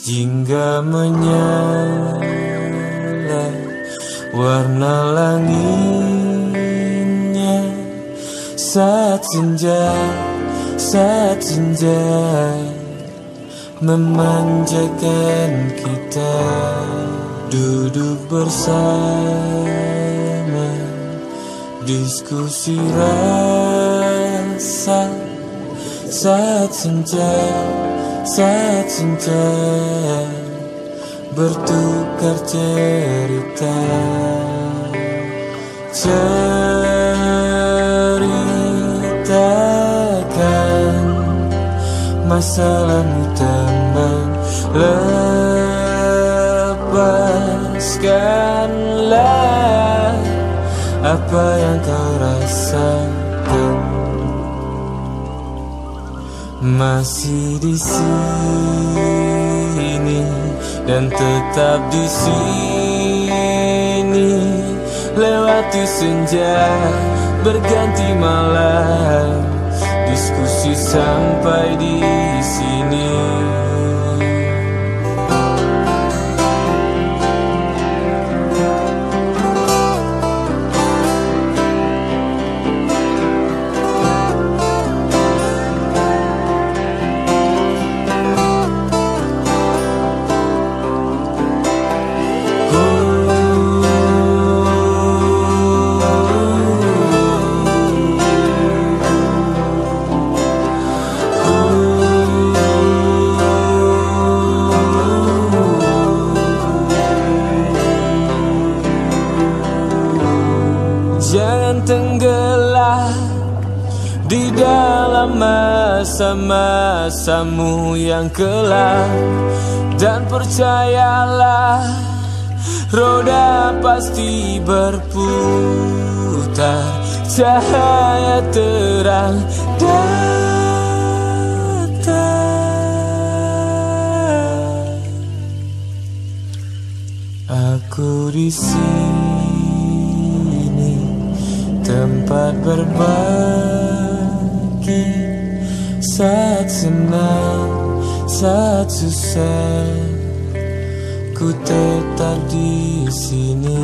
Jingga menyala warna langitnya Saat senja, saat senja Memanjakan kita. Duduk bersama Diskusi rasa. Saat senja, saat senja Bertukar cerita. Ceritakan Masalahmu teman Lepaskanlah Apa yang kau rasakan Masih di sini dan tetap di sini lewati senja berganti malam diskusi sampai di sini. Jangan tenggelam di dalam masa-masamu yang kelam. Dan percayalah roda pasti berputar Cahaya terang datang. Aku di sini tempat berbagi saat senang, saat susah, ku tetap di sini.